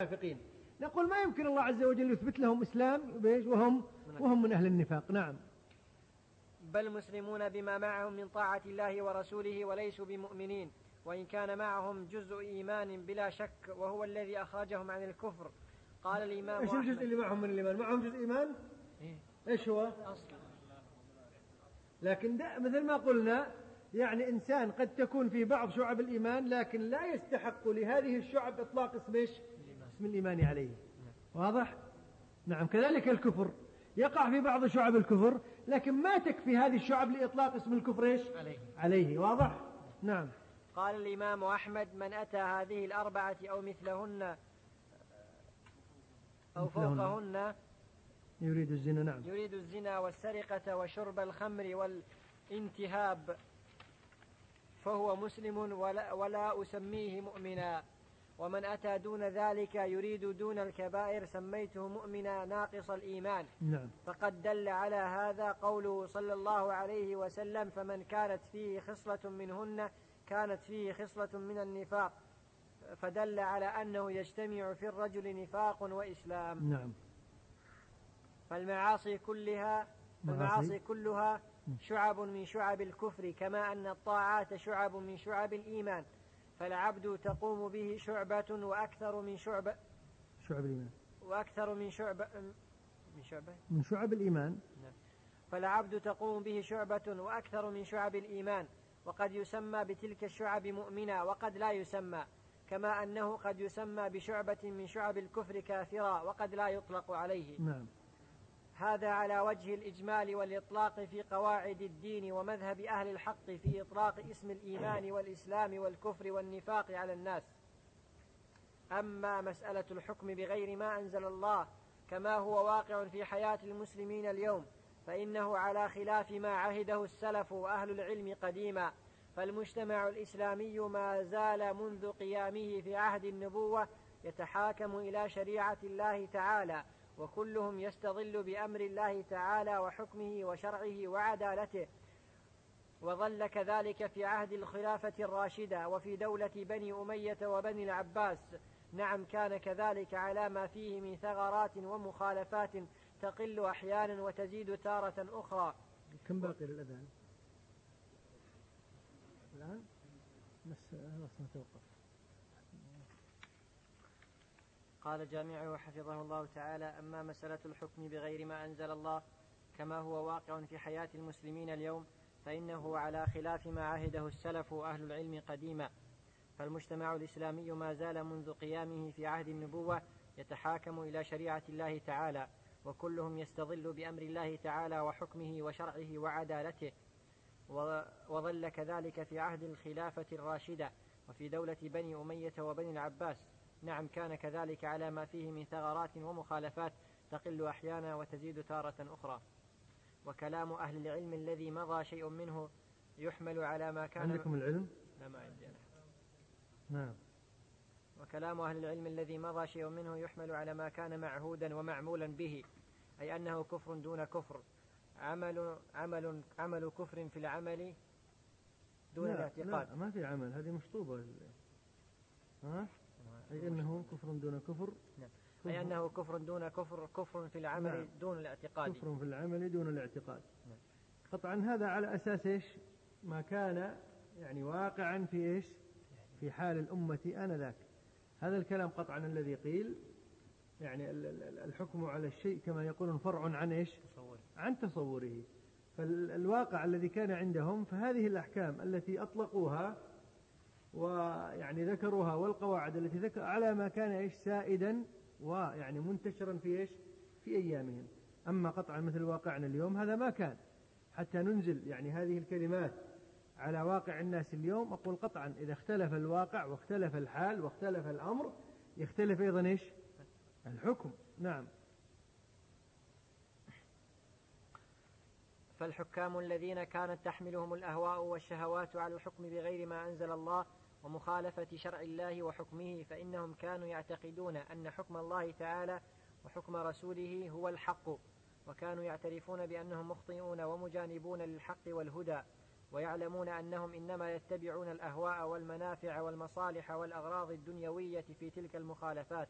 المنافقين نقول ما يمكن الله عز وجل يثبت لهم إسلام وهم وهم من أهل النفاق. نعم. بل مسلمون بما معهم من طاعة الله ورسوله وليسوا بمؤمنين. وإن كان معهم جزء إيمان بلا شك وهو الذي أخرجهم عن الكفر. قال الإمام إيش الجزء اللي معهم من الإيمان؟ معهم جزء إيمان؟ إيه؟ إيش هو؟ أصلا. لكن مثل ما قلنا يعني إنسان قد تكون في بعض شعب الإيمان لكن لا يستحق لهذه الشعب إطلاق اسم إيش؟ اسم الإيمان عليه. واضح؟ نعم كذلك الكفر. يقع في بعض شعب الكفر لكن ما تكفي هذه الشعب لإطلاق اسم الكفر إيش؟ عليه, عليه. واضح؟ نعم. قال الإمام أحمد من أتى هذه الأربعة أو مثلهن أو فوقهن يريد الزنا نعم. يريد الزنا والسرقة وشرب الخمر والانتهاب فهو مسلم ولا, ولا أسميه مؤمنا. ومن أتى دون ذلك يريد دون الكبائر سميته مؤمنا ناقص الإيمان. نعم. فقد دل على هذا قوله صلى الله عليه وسلم فمن كانت فيه خصلة منهن كانت فيه خصلة من النفاق. فدل على أنه يجتمع في الرجل نفاق وإسلام. نعم. فالمعاصي كلها المعاصي كلها شعب من شعب الكفر كما أن الطاعات شعب من شعب الإيمان. فالعبد تقوم به شعبة وأكثر من شعبة شعب الإيمان. وأكثر من شعبة من شعبة من شعب الإيمان. نعم. فالعبد تقوم به شعبة وأكثر من شعب الإيمان وقد يسمى بتلك الشعب مؤمنا وقد لا يسمى كما أنه قد يسمى بشعبة من شعب الكفر كافرا وقد لا يطلق عليه. نعم. هذا على وجه الإجمال والإطلاق في قواعد الدين ومذهب أهل الحق في إطلاق اسم الإيمان والإسلام والكفر والنفاق على الناس. أما مسألة الحكم بغير ما أنزل الله كما هو واقع في حياة المسلمين اليوم فإنه على خلاف ما عهده السلف وأهل العلم قديما. فالمجتمع الإسلامي ما زال منذ قيامه في عهد النبوة يتحاكم إلى شريعة الله تعالى وكلهم يستظل بأمر الله تعالى وحكمه وشرعه وعدالته. وظل كذلك في عهد الخلافة الراشدة وفي دولة بني أمية وبني العباس. نعم كان كذلك على ما فيه من ثغرات ومخالفات تقل أحيانا وتزيد تارة أخرى. كم باقي للأذان؟ الآن؟ بس خلاص نتوقف قال جامعه حفظه الله تعالى أما مسألة الحكم بغير ما أنزل الله كما هو واقع في حياة المسلمين اليوم فإنه على خلاف ما عهده السلف وأهل العلم قديما. فالمجتمع الإسلامي ما زال منذ قيامه في عهد النبوة يتحاكم إلى شريعة الله تعالى وكلهم يستظل بأمر الله تعالى وحكمه وشرعه وعدالته. وظل كذلك في عهد الخلافة الراشدة وفي دولة بني أمية وبني العباس. نعم كان كذلك على ما فيه من ثغرات ومخالفات تقل أحيانا وتزيد تارة أخرى. وكلام أهل العلم الذي مضى شيء منه يحمل على ما كان عندكم العلم؟ لا ما عندي أنا. نعم. وكلام أهل العلم الذي مضى شيء منه يحمل على ما كان معهودا ومعمولا به أي أنه كفر دون كفر. عمل عمل عمل كفر في العمل دون لا الاعتقاد. لا ما في عمل هذه مشطوبة. ها؟ أي أنه كفر دون كفر. نعم. أي أنه كفر دون كفر كفر في العمل نعم. دون الاعتقاد. كفر في العمل دون الاعتقاد. نعم. قطعا هذا على أساس إيش؟ ما كان يعني واقعا في إيش؟ في حال الأمة آنذاك. هذا الكلام قطعا الذي قيل. يعني الحكم على الشيء كما يقولون فرع عن إيش؟ تصور. عن تصوره. فالواقع الذي كان عندهم فهذه الأحكام التي أطلقوها ويعني ذكروها والقواعد التي ذكر على ما كان إيش سائدا ويعني منتشرا في إيش في أيامهم. أما قطعا مثل واقعنا اليوم هذا ما كان. حتى ننزل يعني هذه الكلمات على واقع الناس اليوم أقول قطعا إذا اختلف الواقع واختلف الحال واختلف الأمر يختلف أيضا إيش؟ الحكم. نعم. فالحكام الذين كانت تحملهم الأهواء والشهوات على الحكم بغير ما أنزل الله ومخالفة شرع الله وحكمه فإنهم كانوا يعتقدون أن حكم الله تعالى وحكم رسوله هو الحق وكانوا يعترفون بأنهم مخطئون ومجانبون للحق والهدى ويعلمون أنهم إنما يتبعون الأهواء والمنافع والمصالح والأغراض الدنيوية في تلك المخالفات.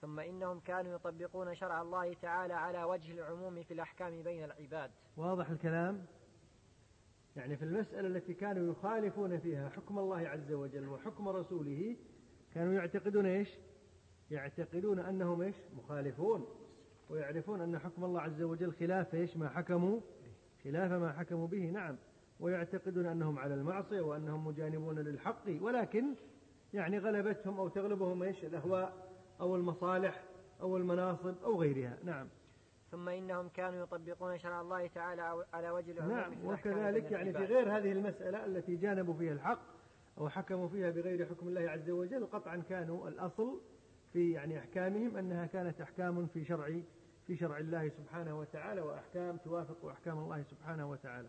ثم إنهم كانوا يطبقون شرع الله تعالى على وجه العموم في الأحكام بين العباد. واضح الكلام؟ يعني في المسألة التي كانوا يخالفون فيها حكم الله عز وجل وحكم رسوله كانوا يعتقدون إيش؟ يعتقدون أنهم إيش؟ مخالفون ويعرفون أن حكم الله عز وجل خلاف إيش؟ ما حكموا خلاف ما حكموا به نعم. ويعتقدون أنهم على المعصية وأنهم مجانبون للحق ولكن يعني غلبتهم أو تغلبهم إيش؟ الأهواء أو المصالح أو المناصب أو غيرها نعم. ثم إنهم كانوا يطبقون شرع الله تعالى على وجه العموم نعم وكذلك يعني في غير هذه المسألة التي جانبوا فيها الحق أو حكموا فيها بغير حكم الله عز وجل قطعا كانوا الأصل في يعني أحكامهم أنها كانت أحكام في شرع في شرع الله سبحانه وتعالى وأحكام توافق أحكام الله سبحانه وتعالى.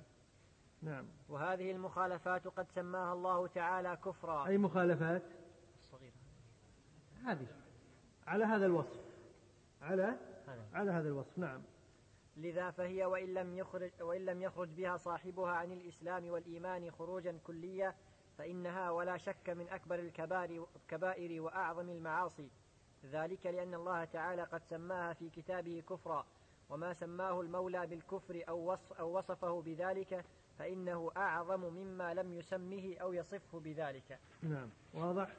نعم. وهذه المخالفات قد سماها الله تعالى كفرا. أي مخالفات؟ الصغيرة هذه. على هذا الوصف. على على هذا الوصف نعم. لذا فهي وإن لم يخرج وإن لم يخرج بها صاحبها عن الإسلام والإيمان خروجا كليا فإنها ولا شك من أكبر الكبائر وأعظم المعاصي. ذلك لأن الله تعالى قد سماها في كتابه كفرا. وما سماه المولى بالكفر أو, أو وصفه بذلك فإنه أعظم مما لم يسمه أو يصفه بذلك. نعم واضح؟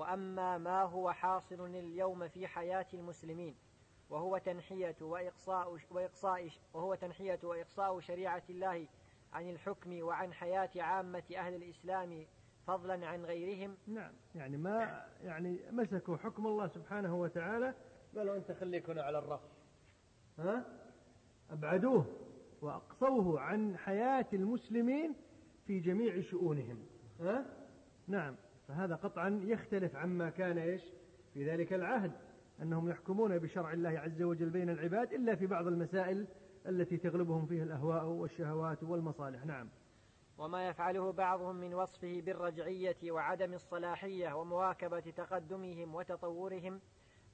وأما ما هو حاصل اليوم في حياة المسلمين وهو تنحية وإقصاء, وإقصاء وهو تنحية وإقصاء شريعة الله عن الحكم وعن حياة عامة أهل الإسلام فضلا عن غيرهم. نعم يعني ما يعني مسكوا حكم الله سبحانه وتعالى قالوا أنت خليك هنا على الرف. ها؟ أبعدوه وأقصوه عن حياة المسلمين في جميع شؤونهم. ها؟ نعم. فهذا قطعا يختلف عما كان إيش؟ في ذلك العهد. أنهم يحكمون بشرع الله عز وجل بين العباد إلا في بعض المسائل التي تغلبهم فيها الأهواء والشهوات والمصالح. نعم. وما يفعله بعضهم من وصفه بالرجعية وعدم الصلاحية ومواكبة تقدمهم وتطورهم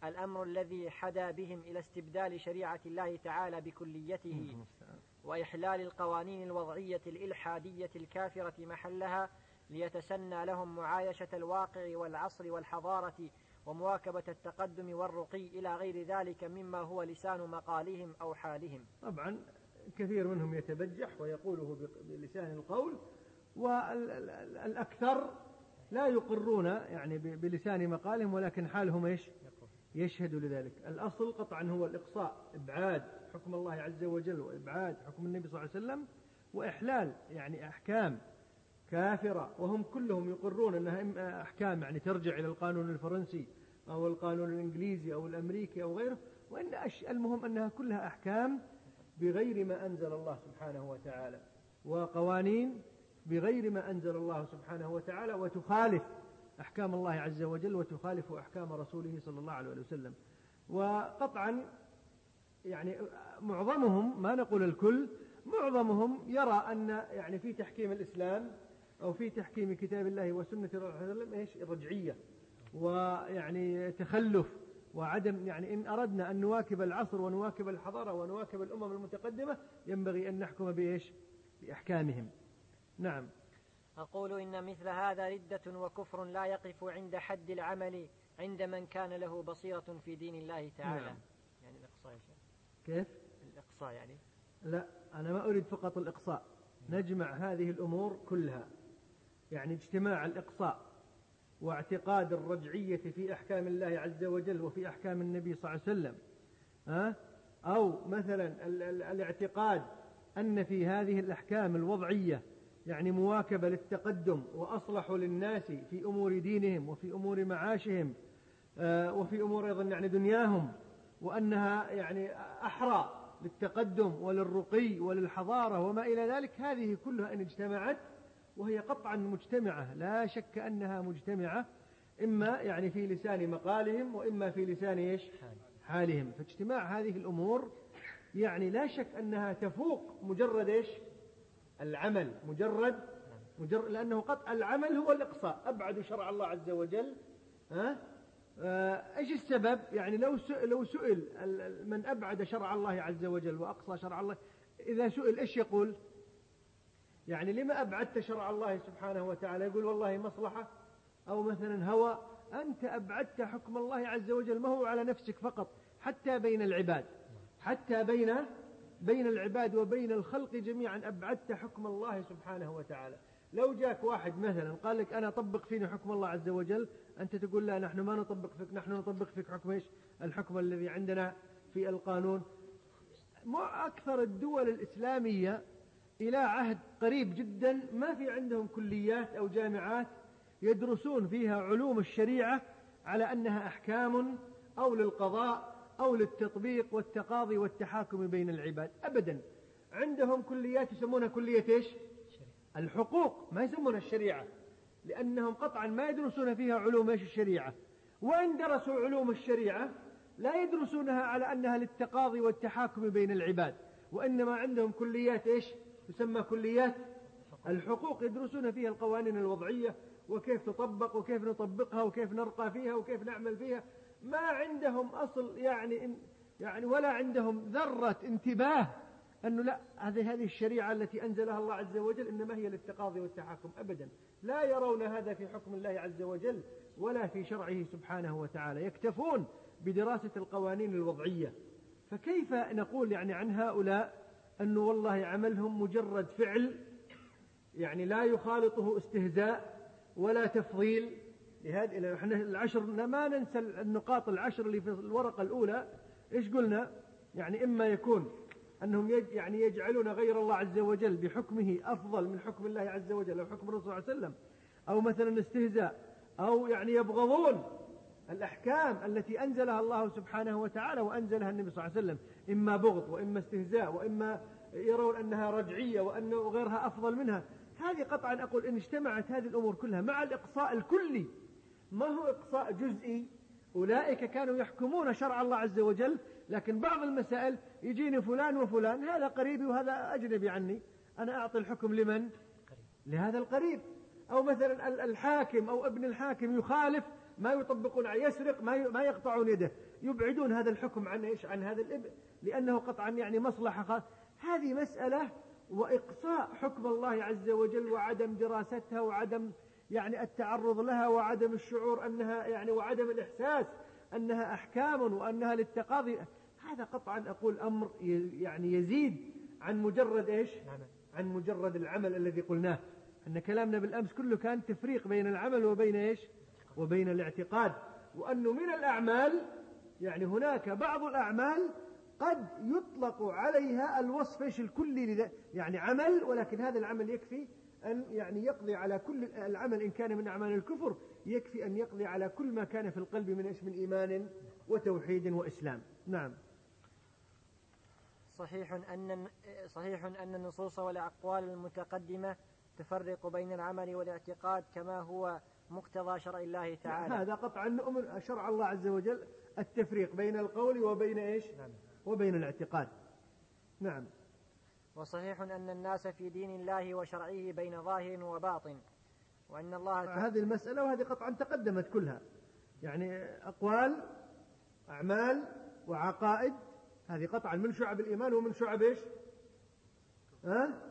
الأمر الذي حدا بهم إلى استبدال شريعة الله تعالى بكليته وإحلال القوانين الوضعية الإلحادية الكافرة محلها ليتسنى لهم معايشة الواقع والعصر والحضارة ومواكبة التقدم والرقي إلى غير ذلك مما هو لسان مقالهم أو حالهم. طبعا كثير منهم يتبجح ويقوله بلسان القول والأكثر لا يقرون يعني بلسان مقالهم ولكن حالهم إيش؟ يشهد لذلك. الأصل قطعا هو الإقصاء إبعاد حكم الله عز وجل وإبعاد حكم النبي صلى الله عليه وسلم وإحلال يعني أحكام كافرة وهم كلهم يقرون أنها أحكام يعني ترجع إلى القانون الفرنسي أو القانون الإنجليزي أو الأمريكي أو غيره وإن المهم أنها كلها أحكام بغير ما أنزل الله سبحانه وتعالى وقوانين بغير ما أنزل الله سبحانه وتعالى وتخالف أحكام الله عز وجل وتخالف أحكام رسوله صلى الله عليه وسلم. وقطعا يعني معظمهم ما نقول الكل معظمهم يرى أن يعني في تحكيم الإسلام أو في تحكيم كتاب الله وسنة الرسول صلى الله عليه وسلم إيش؟ رجعية. ويعني تخلف. وعدم يعني إن أردنا أن نواكب العصر ونواكب الحضارة ونواكب الأمم المتقدمة ينبغي أن نحكم بإيش؟ بأحكامهم. نعم. أقول إن مثل هذا ردة وكفر لا يقف عند حد العمل عند من كان له بصيرة في دين الله تعالى. نعم. يعني الإقصاء يا شيخ. كيف؟ الإقصاء يعني. لا أنا ما أريد فقط الإقصاء. نجمع هذه الأمور كلها. يعني اجتماع الإقصاء واعتقاد الرجعية في أحكام الله عز وجل وفي أحكام النبي صلى الله عليه وسلم أو مثلا الاعتقاد أن في هذه الأحكام الوضعية يعني مواكبة للتقدم وأصلح للناس في أمور دينهم وفي أمور معاشهم آه، وفي أمور أيضا يعني دنياهم وأنها يعني أحرى للتقدم وللرقي وللحضارة وما إلى ذلك هذه كلها إن اجتمعت وهي قطعا مجتمعة لا شك أنها مجتمعة إما يعني في لسان مقالهم وإما في لسان إيش؟ حالهم. فاجتماع هذه الأمور يعني لا شك أنها تفوق مجرد إيش؟ العمل. مجرد مجرد لأنه قط العمل هو الإقصاء. أبعد شرع الله عز وجل. ها؟ آه، إيش السبب؟ يعني لو سئل لو سئل من أبعد شرع الله عز وجل وأقصى شرع الله إذا سئل إيش يقول؟ يعني لما أبعدت شرع الله سبحانه وتعالى؟ يقول والله مصلحة أو مثلا هوى أنت أبعدت حكم الله عز وجل ما هو على نفسك فقط حتى بين العباد حتى بين بين العباد وبين الخلق جميعا أبعدت حكم الله سبحانه وتعالى لو جاك واحد مثلا قال لك أنا أطبق فيني حكم الله عز وجل أنت تقول لا نحن ما نطبق فيك نحن نطبق فيك حكم إيش الحكم الذي عندنا في القانون أكثر الدول الإسلامية إلى عهد قريب جدا ما في عندهم كليات أو جامعات يدرسون فيها علوم الشريعة على أنها أحكام أو للقضاء أو للتطبيق والتقاضي والتحاكم بين العباد. أبدا. عندهم كليات يسمونها كلية إيش؟ الحقوق. ما يسمونها الشريعة. لأنهم قطعا ما يدرسون فيها علوم إيش الشريعة. وإن درسوا علوم الشريعة لا يدرسونها على أنها للتقاضي والتحاكم بين العباد. وإنما عندهم كليات إيش؟ تسمى كليات الحقوق يدرسون فيها القوانين الوضعية وكيف تطبق وكيف نطبقها وكيف نرقى فيها وكيف نعمل فيها. ما عندهم أصل يعني يعني ولا عندهم ذرة انتباه أنه لا هذه هذه الشريعة التي أنزلها الله عز وجل إنما هي للتقاضي والتحاكم أبدا. لا يرون هذا في حكم الله عز وجل ولا في شرعه سبحانه وتعالى. يكتفون بدراسة القوانين الوضعية. فكيف نقول يعني عن هؤلاء أنه والله عملهم مجرد فعل يعني لا يخالطه استهزاء ولا تفضيل. لهذه إحنا العشر ما ننسى النقاط العشر اللي في الورقة الأولى. إيش قلنا؟ يعني إما يكون أنهم يج يعني يجعلون غير الله عز وجل بحكمه أفضل من حكم الله عز وجل أو حكم الرسول صلى الله عليه وسلم أو مثلا استهزاء أو يعني يبغضون. الأحكام التي أنزلها الله سبحانه وتعالى وأنزلها النبي صلى الله عليه وسلم إما بغض وإما استهزاء وإما يرون أنها رجعية وأنه غيرها أفضل منها. هذه قطعا أقول إن اجتمعت هذه الأمور كلها مع الإقصاء الكلي. ما هو إقصاء جزئي؟ أولئك كانوا يحكمون شرع الله عز وجل لكن بعض المسائل يجيني فلان وفلان هذا قريبي وهذا أجنبي عني. أنا أعطي الحكم لمن؟ لهذا القريب. أو مثلا الحاكم أو ابن الحاكم يخالف ما يطبقون يسرق ما ما يقطعون يده. يبعدون هذا الحكم عن إيش؟ عن هذا الابن لأنه قطعا يعني خاصة هذه مسألة وإقصاء حكم الله عز وجل وعدم دراستها وعدم يعني التعرض لها وعدم الشعور أنها يعني وعدم الإحساس أنها أحكام وأنها للتقاضي. هذا قطعا أقول أمر يعني يزيد عن مجرد إيش؟ عن مجرد العمل الذي قلناه. أن كلامنا بالأمس كله كان تفريق بين العمل وبين إيش؟ وبين الاعتقاد وأنه من الأعمال يعني هناك بعض الأعمال قد يطلق عليها الوصف إيش الكلي يعني عمل ولكن هذا العمل يكفي أن يعني يقضي على كل العمل إن كان من أعمال الكفر يكفي أن يقضي على كل ما كان في القلب من اسم إيمان وتوحيد وإسلام. نعم. صحيح أن صحيح أن النصوص والأقوال المتقدمة تفرق بين العمل والاعتقاد كما هو مقتضى شرع الله تعالى. هذا قطعا نؤمن شرع الله عز وجل التفريق بين القول وبين إيش؟ نعم. وبين الاعتقاد. نعم. وصحيح أن الناس في دين الله وشرعه بين ظاهر وباطن وأن الله هذه المسألة وهذه قطعا تقدمت كلها. يعني أقوال أعمال وعقائد هذه قطعا من شعب الإيمان ومن شعب إيش؟ ها؟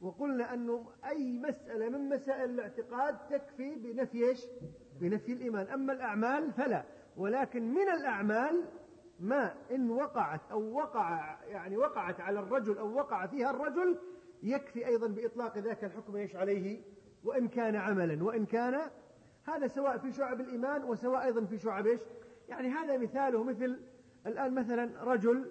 وقلنا أنه أي مسألة من مسائل الاعتقاد تكفي بنفي إيش؟ بنفي الإيمان. أما الأعمال فلا. ولكن من الأعمال ما إن وقعت أو وقع يعني وقعت على الرجل أو وقع فيها الرجل يكفي أيضا بإطلاق ذاك الحكم إيش عليه؟ وإن كان عملا. وإن كان هذا سواء في شعب الإيمان وسواء أيضا في شعب إيش؟ يعني هذا مثاله مثل الآن مثلا رجل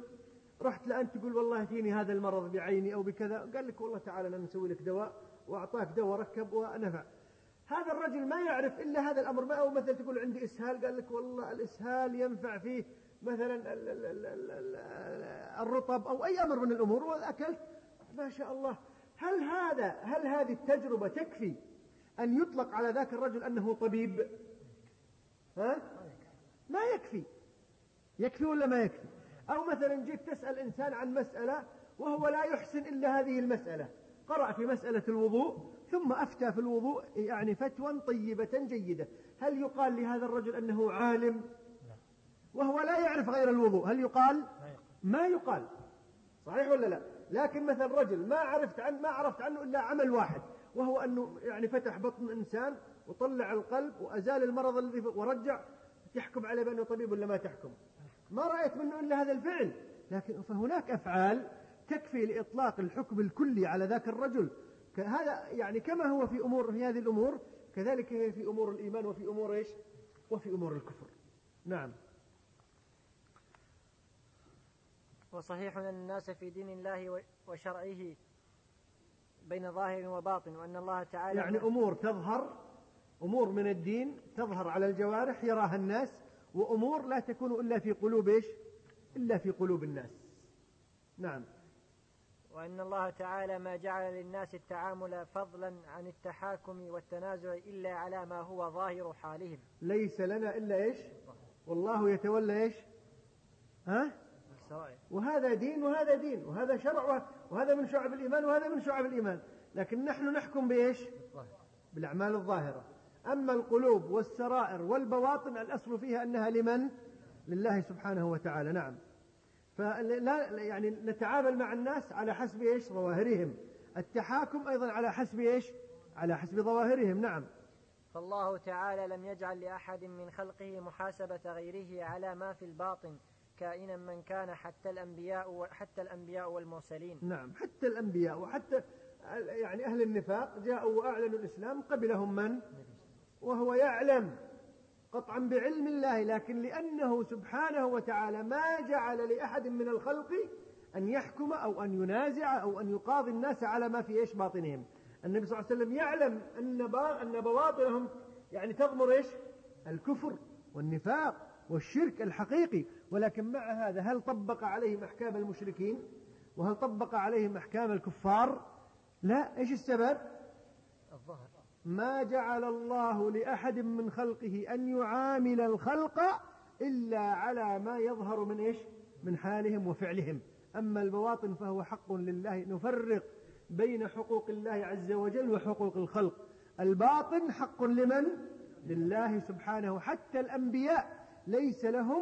رحت لأنت تقول والله فيني هذا المرض بعيني أو بكذا. قال لك والله تعالى أنا نسوي لك دواء وأعطاك دواء ركب ونفع. هذا الرجل ما يعرف إلا هذا الأمر. ما أو مثلا تقول عندي إسهال؟ قال لك والله الإسهال ينفع فيه مثلا الرطب أو أي أمر من الأمور وأكلت ما شاء الله. هل هذا هل هذه التجربة تكفي أن يطلق على ذاك الرجل أنه طبيب؟ ها؟ ما يكفي. يكفي ولا ما يكفي؟ أو مثلا جيت تسأل إنسان عن مسألة وهو لا يحسن إلا هذه المسألة. قرأ في مسألة الوضوء ثم أفتى في الوضوء يعني فتوى طيبة جيدة. هل يقال لهذا الرجل أنه عالم؟ وهو لا يعرف غير الوضوء. هل يقال؟ ما يقال. صحيح ولا لا؟ لكن مثلا رجل ما عرفت عن ما عرفت عنه إلا عمل واحد وهو أنه يعني فتح بطن إنسان وطلع القلب وأزال المرض الذي ورجع تحكم عليه بأنه طبيب ولا ما تحكم؟ ما رأيت منه إلا هذا الفعل. لكن فهناك أفعال تكفي لإطلاق الحكم الكلي على ذاك الرجل. هذا يعني كما هو في أمور في هذه الأمور كذلك هي في أمور الإيمان وفي أمور إيش؟ وفي أمور الكفر. نعم. وصحيح أن الناس في دين الله وشرعه بين ظاهر وباطن وأن الله تعالى يعني أمور تظهر أمور من الدين تظهر على الجوارح يراها الناس وأمور لا تكون إلا في قلوب إيش؟ إلا في قلوب الناس. نعم. وأن الله تعالى ما جعل للناس التعامل فضلا عن التحاكم والتنازع إلا على ما هو ظاهر حالهم. ليس لنا إلا إيش؟ والله يتولى إيش؟ ها؟ وهذا دين وهذا دين وهذا شرع وهذا من شعب الإيمان وهذا من شعب الإيمان. لكن نحن نحكم بإيش؟ بالأعمال الظاهرة. أما القلوب والسرائر والبواطن الأصل فيها أنها لمن؟ لله سبحانه وتعالى نعم. فلا يعني نتعامل مع الناس على حسب إيش؟ ظواهرهم. التحاكم أيضا على حسب إيش؟ على حسب ظواهرهم نعم. فالله تعالى لم يجعل لأحد من خلقه محاسبة غيره على ما في الباطن كائنا من كان حتى الأنبياء حتى الأنبياء والمرسلين. نعم حتى الأنبياء وحتى يعني أهل النفاق جاءوا وأعلنوا الإسلام قبلهم من؟ وهو يعلم قطعا بعلم الله لكن لأنه سبحانه وتعالى ما جعل لأحد من الخلق أن يحكم أو أن ينازع أو أن يقاضي الناس على ما في إيش باطنهم. النبي صلى الله عليه وسلم يعلم أن أن بواطنهم يعني تضمر إيش؟ الكفر والنفاق والشرك الحقيقي. ولكن مع هذا هل طبق عليهم أحكام المشركين؟ وهل طبق عليهم أحكام الكفار؟ لا. إيش السبب؟ ما جعل الله لأحد من خلقه أن يعامل الخلق إلا على ما يظهر من إيش؟ من حالهم وفعلهم. أما البواطن فهو حق لله نفرق بين حقوق الله عز وجل وحقوق الخلق. الباطن حق لمن؟ لله سبحانه. حتى الأنبياء ليس لهم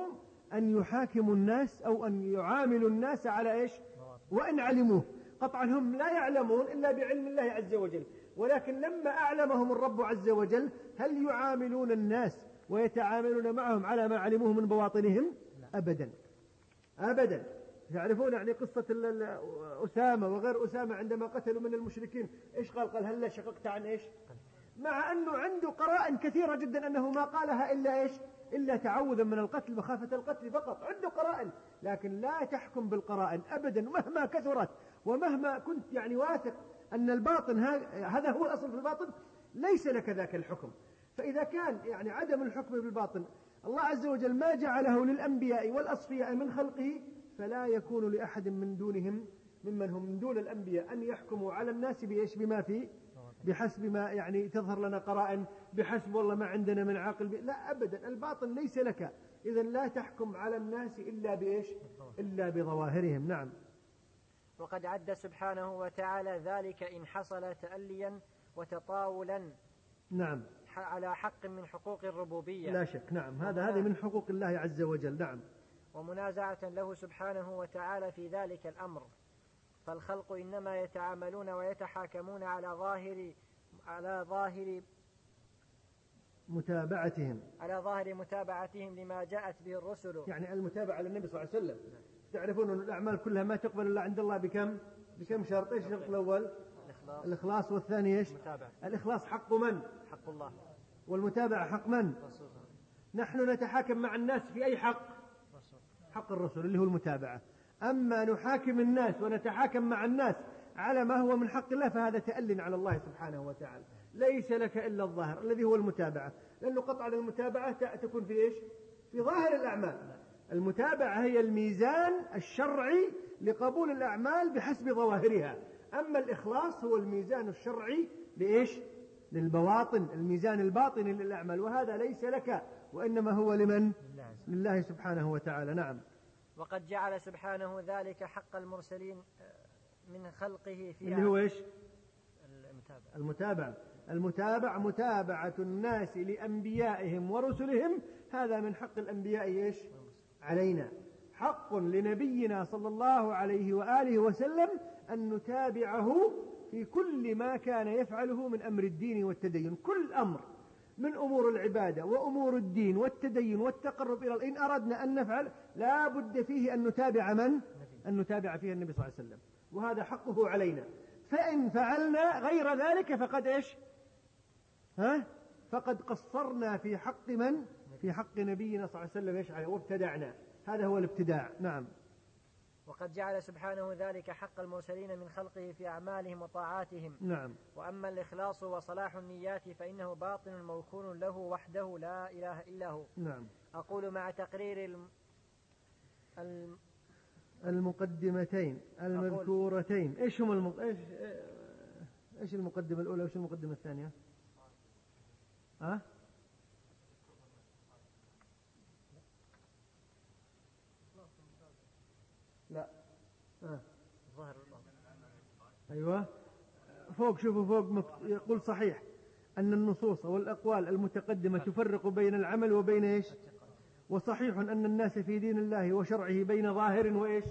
أن يحاكموا الناس أو أن يعاملوا الناس على إيش؟ وإن علموه. قطعا هم لا يعلمون إلا بعلم الله عز وجل. ولكن لما أعلمهم الرب عز وجل هل يعاملون الناس ويتعاملون معهم على ما علموه من بواطنهم؟ أبدا. أبدا. تعرفون يعني قصة أسامة وغير أسامة عندما قتلوا من المشركين إيش قال؟ قال هلا شققت عن إيش؟ مع أنه عنده قرائن كثيرة جدا أنه ما قالها إلا إيش؟ إلا تعوذا من القتل مخافة القتل فقط. عنده قرائن لكن لا تحكم بالقرائن أبدا مهما كثرت ومهما كنت يعني واثق. أن الباطن هذا هو الأصل في الباطن ليس لك ذاك الحكم. فإذا كان يعني عدم الحكم بالباطن الله عز وجل ما جعله للأنبياء والأصفياء من خلقه فلا يكون لأحد من دونهم ممن هم من دون الأنبياء أن يحكموا على الناس بإيش؟ بما في بحسب ما يعني تظهر لنا قرائن بحسب والله ما عندنا من عاقل لا أبدا الباطن ليس لك. إذا لا تحكم على الناس إلا بإيش؟ إلا بظواهرهم. نعم. وقد عد سبحانه وتعالى ذلك إن حصل تأليا وتطاولا نعم. على حق من حقوق الربوبية. لا شك. نعم. هذا هذه من حقوق الله عز وجل. نعم. ومنازعة له سبحانه وتعالى في ذلك الأمر. فالخلق إنما يتعاملون ويتحاكمون على ظاهر على ظاهر متابعتهم. على ظاهر متابعتهم لما جاءت به الرسل. يعني المتابعة للنبي صلى الله عليه وسلم. تعرفون أن الأعمال كلها ما تقبل إلا عند الله بكم؟ بكم شرط؟ إيش الشرط الأول؟ الإخلاص, الإخلاص والثاني إيش؟ المتابعة. الإخلاص حق من؟ حق الله. والمتابعة حق من؟ نحن نتحاكم مع الناس في أي حق؟ حق الرسول اللي هو المتابعة. أما نحاكم الناس ونتحاكم مع الناس على ما هو من حق الله فهذا تأل على الله سبحانه وتعالى. ليس لك إلا الظاهر الذي هو المتابعة. لأنه قطعا المتابعة تكون في إيش؟ في ظاهر الأعمال. المتابعة هي الميزان الشرعي لقبول الأعمال بحسب ظواهرها. أما الإخلاص هو الميزان الشرعي لإيش؟ للبواطن الميزان الباطني للأعمال وهذا ليس لك وإنما هو لمن؟ لله سبحانه وتعالى. نعم. وقد جعل سبحانه ذلك حق المرسلين آه، من خلقه في اللي هو إيش؟ المتابعة. المتابعة. المتابعة متابعة الناس لأنبيائهم ورسلهم. هذا من حق الأنبياء إيش؟ علينا حق لنبينا صلى الله عليه وآله وسلم أن نتابعه في كل ما كان يفعله من أمر الدين والتدين. كل أمر من أمور العبادة وأمور الدين والتدين والتقرب إلى إن أردنا أن نفعل لا بد فيه أن نتابع من؟ أن نتابع فيه النبي صلى الله عليه وسلم. وهذا حقه علينا. فإن فعلنا غير ذلك فقد إيش؟ ها؟ فقد قصرنا في حق من؟ في حق نبينا صلى الله عليه وسلم إيش وابتدعنا. هذا هو الابتداع. نعم. وقد جعل سبحانه ذلك حق المرسلين من خلقه في أعمالهم وطاعاتهم. نعم. وأما الإخلاص وصلاح النيات فإنه باطن موكول له وحده لا إله إلا هو. نعم. أقول مع تقرير الم... الم... المقدمتين المذكورتين. إيش هم المق... إيش إيش المقدمة الأولى؟ وايش المقدمة الثانية؟ ها؟ أه؟ لا ها ظهر أيوة. فوق شوفوا فوق يقول صحيح أن النصوص والأقوال المتقدمة تفرق بين العمل وبين إيش؟ وصحيح أن الناس في دين الله وشرعه بين ظاهر وإيش؟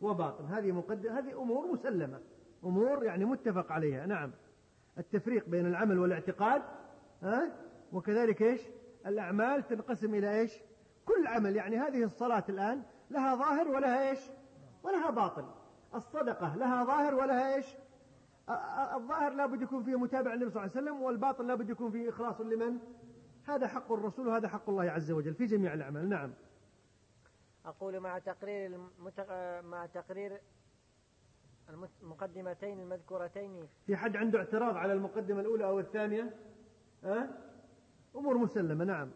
وباطن. هذه مقدمة هذه أمور مسلمة. أمور يعني متفق عليها. نعم. التفريق بين العمل والاعتقاد ها وكذلك إيش؟ الأعمال تنقسم إلى إيش؟ كل عمل. يعني هذه الصلاة الآن لها ظاهر ولها إيش؟ ولها باطن الصدقة لها ظاهر ولها إيش؟ الظاهر لابد يكون فيه متابعة للنبي صلى الله عليه وسلم والباطن لابد يكون فيه إخلاص لمن؟ هذا حق الرسول وهذا حق الله عز وجل في جميع الأعمال. نعم. أقول مع تقرير المتق... مع تقرير المقدمتين المذكورتين. في حد عنده اعتراض على المقدمة الأولى أو الثانية؟ أه؟ أمور مسلمة. نعم.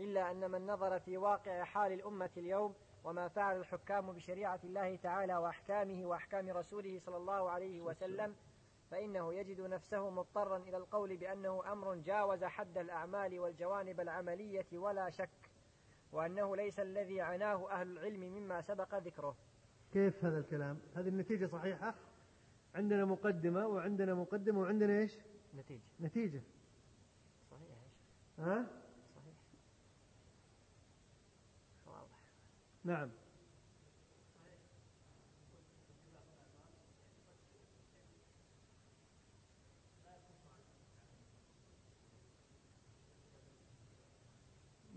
إلا أن من نظر في واقع حال الأمة اليوم وما فعل الحكام بشريعة الله تعالى وأحكامه وأحكام رسوله صلى الله عليه وسلم فإنه يجد نفسه مضطرا إلى القول بأنه أمر جاوز حد الأعمال والجوانب العملية ولا شك وأنه ليس الذي عناه أهل العلم مما سبق ذكره. كيف هذا الكلام؟ هذه النتيجة صحيحة؟ عندنا مقدمة وعندنا مقدمة وعندنا إيش؟ نتيجة. نتيجة. صحيح ها صحيح واضح نعم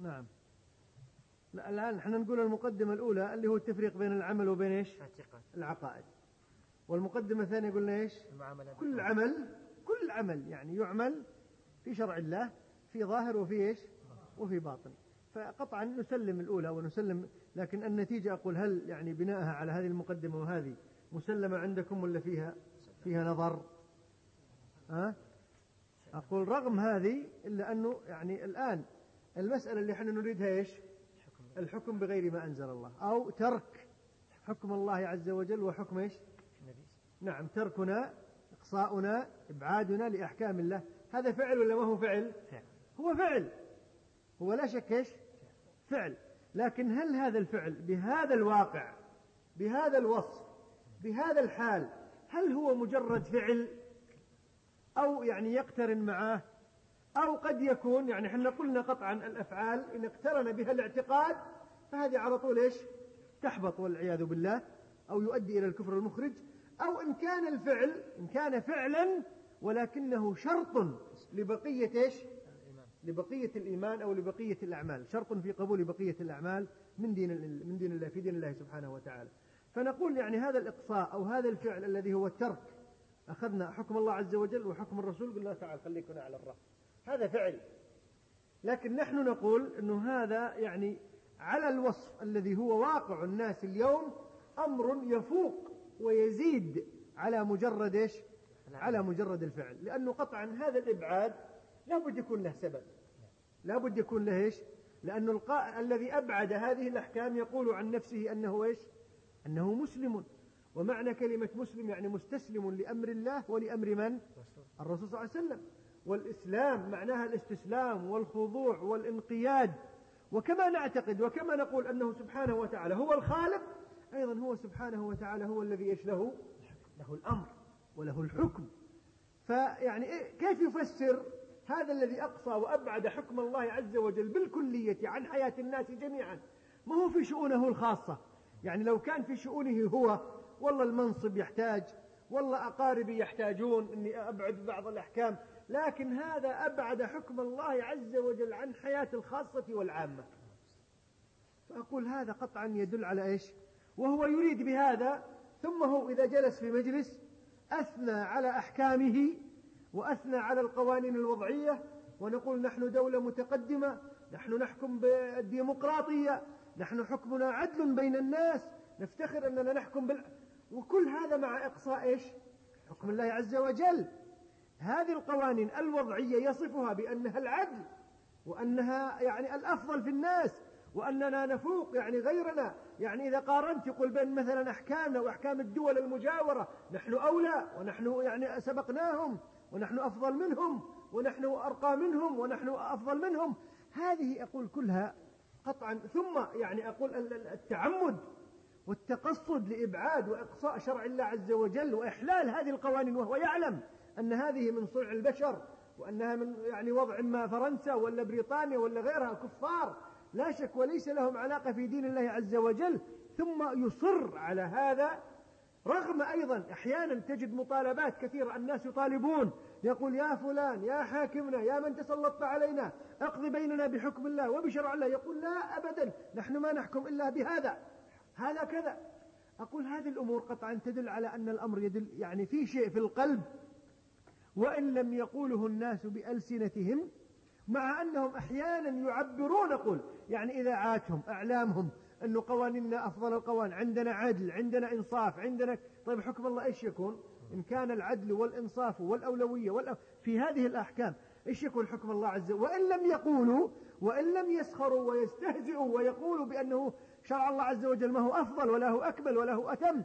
نعم لا الآن إحنا نقول المقدمة الأولى اللي هو التفريق بين العمل وبين إيش؟ العقائد. والمقدمة الثانية قلنا إيش؟ كل عمل كل عمل يعني يعمل في شرع الله في ظاهر وفي إيش؟ وفي باطن. فقطعا نسلم الأولى ونسلم لكن النتيجة أقول هل يعني بناءها على هذه المقدمة وهذه مسلمة عندكم ولا فيها فيها نظر؟ ها؟ أقول رغم هذه إلا أنه يعني الآن المسألة اللي إحنا نريدها إيش؟ الحكم بغير ما أنزل الله أو ترك حكم الله عز وجل وحكم إيش؟ نعم تركنا إقصاؤنا إبعادنا لأحكام الله هذا فعل ولا ما هو فعل؟ هو فعل هو لا شك إيش؟ فعل لكن هل هذا الفعل بهذا الواقع بهذا الوصف بهذا الحال هل هو مجرد فعل؟ أو يعني يقترن معه؟ أو قد يكون يعني إحنا قلنا قطعا الأفعال إن اقترن بها الاعتقاد فهذه على طول إيش؟ تحبط والعياذ بالله أو يؤدي إلى الكفر المخرج أو إن كان الفعل إن كان فعلا ولكنه شرط لبقية إيش؟ لبقية الإيمان أو لبقية الأعمال شرط في قبول بقية الأعمال من دين من دين الله في دين الله سبحانه وتعالى. فنقول يعني هذا الإقصاء أو هذا الفعل الذي هو الترك أخذنا حكم الله عز وجل وحكم الرسول قلنا تعال خليك هنا على الرأس. هذا فعل. لكن نحن نقول أنه هذا يعني على الوصف الذي هو واقع الناس اليوم أمر يفوق ويزيد على مجرد إيش؟ على مجرد الفعل. لأنه قطعا هذا الإبعاد لا بد يكون له سبب. لا بد يكون له إيش؟ لأن القائل الذي أبعد هذه الأحكام يقول عن نفسه أنه إيش؟ أنه مسلم. ومعنى كلمة مسلم يعني مستسلم لأمر الله ولأمر من؟ الرسول صلى الله عليه وسلم. والإسلام معناها الاستسلام والخضوع والانقياد. وكما نعتقد وكما نقول أنه سبحانه وتعالى هو الخالق أيضا هو سبحانه وتعالى هو الذي إيش له؟ له الأمر وله الحكم. فيعني إيه؟ كيف يفسر؟ هذا الذي أقصى وأبعد حكم الله عز وجل بالكلية عن حياة الناس جميعا. ما هو في شؤونه الخاصة؟ يعني لو كان في شؤونه هو والله المنصب يحتاج والله أقاربي يحتاجون أني أبعد بعض الأحكام لكن هذا أبعد حكم الله عز وجل عن حياة الخاصة والعامة. فأقول هذا قطعا يدل على إيش؟ وهو يريد بهذا ثم هو إذا جلس في مجلس أثنى على أحكامه وأثنى على القوانين الوضعية ونقول نحن دولة متقدمة نحن نحكم بالديمقراطية نحن حكمنا عدل بين الناس نفتخر أننا نحكم بال... وكل هذا مع إقصاء إيش؟ حكم الله عز وجل. هذه القوانين الوضعية يصفها بأنها العدل وأنها يعني الأفضل في الناس وأننا نفوق يعني غيرنا. يعني إذا قارنت يقول بين مثلا أحكامنا وأحكام الدول المجاورة نحن أولى ونحن يعني سبقناهم. ونحن أفضل منهم ونحن أرقى منهم ونحن أفضل منهم. هذه أقول كلها قطعا ثم يعني أقول التعمد والتقصد لإبعاد وإقصاء شرع الله عز وجل وإحلال هذه القوانين وهو يعلم أن هذه من صنع البشر وأنها من يعني وضع ما فرنسا ولا بريطانيا ولا غيرها كفار. لا شك وليس لهم علاقة في دين الله عز وجل ثم يصر على هذا رغم أيضا أحيانا تجد مطالبات كثيرة الناس يطالبون. يقول يا فلان يا حاكمنا يا من تسلطت علينا أقضي بيننا بحكم الله وبشرع الله. يقول لا أبدا نحن ما نحكم إلا بهذا. هذا كذا. أقول هذه الأمور قطعا تدل على أن الأمر يدل يعني في شيء في القلب. وإن لم يقوله الناس بألسنتهم مع أنهم أحيانا يعبرون قل يعني إذاعاتهم أعلامهم أنه قوانيننا أفضل القوانين. عندنا عدل عندنا إنصاف عندنا طيب حكم الله إيش يكون؟ إن كان العدل والإنصاف والأولوية والأو... في هذه الأحكام إيش يكون حكم الله عز وجل وإن لم يقولوا وإن لم يسخروا ويستهزئوا ويقولوا بأنه شرع الله عز وجل ما هو أفضل ولا هو أكمل ولا هو أتم.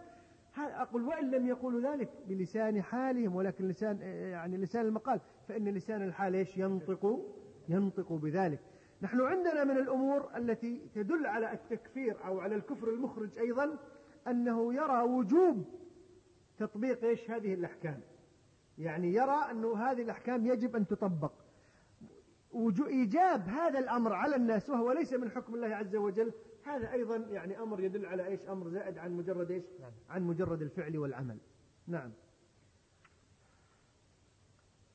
أقول وإن لم يقولوا ذلك بلسان حالهم ولكن لسان يعني لسان المقال فإن لسان الحال إيش؟ ينطق ينطق بذلك. نحن عندنا من الأمور التي تدل على التكفير أو على الكفر المخرج أيضا أنه يرى وجوب تطبيق إيش هذه الأحكام. يعني يرى أنه هذه الأحكام يجب أن تطبق. إيجاب هذا الأمر على الناس وهو ليس من حكم الله عز وجل هذا أيضا يعني أمر يدل على إيش؟ أمر زائد عن مجرد إيش؟ نعم. عن مجرد الفعل والعمل. نعم.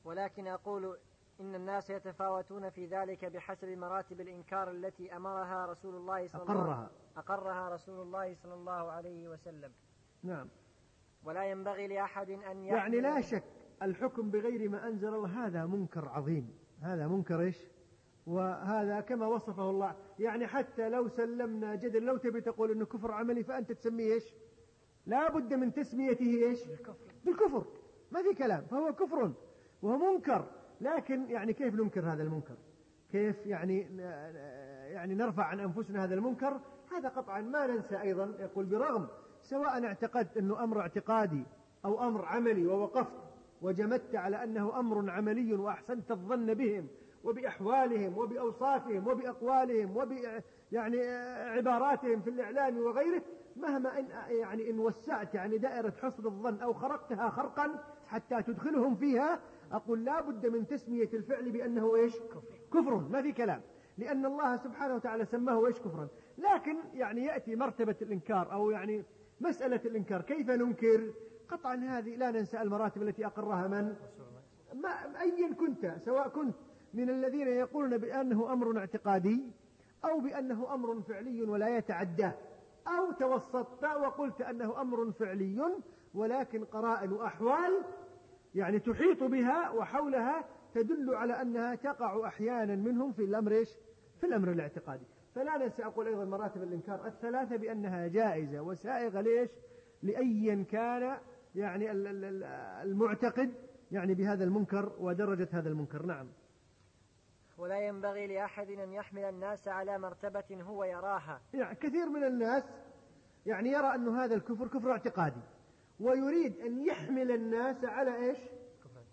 ولكن أقول إن الناس يتفاوتون في ذلك بحسب مراتب الإنكار التي أمرها رسول الله صلى الله أقرها. أقرها رسول الله صلى الله عليه وسلم. نعم. ولا ينبغي لأحد أن يعني لا شك الحكم بغير ما أنزل الله هذا منكر عظيم. هذا منكر إيش؟ وهذا كما وصفه الله. يعني حتى لو سلمنا جدل لو تبي تقول إنه كفر عملي فأنت تسميه إيش؟ لا بد من تسميته إيش؟ بالكفر. بالكفر. ما في كلام فهو كفر وهو منكر. لكن يعني كيف ننكر هذا المنكر؟ كيف يعني يعني نرفع عن أنفسنا هذا المنكر؟ هذا قطعا ما ننسى أيضا يقول برغم سواء اعتقدت أنه أمر اعتقادي أو أمر عملي ووقفت وجمدت على أنه أمر عملي وأحسنت الظن بهم وبأحوالهم وبأوصافهم وبأقوالهم وب يعني عباراتهم في الإعلام وغيره مهما إن يعني إن وسعت يعني دائرة حسن الظن أو خرقتها خرقا حتى تدخلهم فيها أقول لا بد من تسمية الفعل بأنه إيش؟ كفر. ما في كلام. لأن الله سبحانه وتعالى سماه إيش؟ كفرا. لكن يعني يأتي مرتبة الإنكار أو يعني مسألة الإنكار. كيف ننكر؟ قطعا هذه لا ننسى المراتب التي أقرها من؟ ما أيا كنت سواء كنت من الذين يقولون بأنه أمر اعتقادي أو بأنه أمر فعلي ولا يتعدى أو توسطت وقلت أنه أمر فعلي ولكن قرائن وأحوال يعني تحيط بها وحولها تدل على أنها تقع أحيانا منهم في الأمر إيش؟ في الأمر الاعتقادي. فلا ننسى أقول أيضا مراتب الإنكار الثلاثة بأنها جائزة وسائغة ليش لأيا كان يعني المعتقد يعني بهذا المنكر ودرجة هذا المنكر. نعم. ولا ينبغي لأحد أن يحمل الناس على مرتبة هو يراها. يعني كثير من الناس يعني يرى أن هذا الكفر كفر اعتقادي. ويريد أن يحمل الناس على إيش؟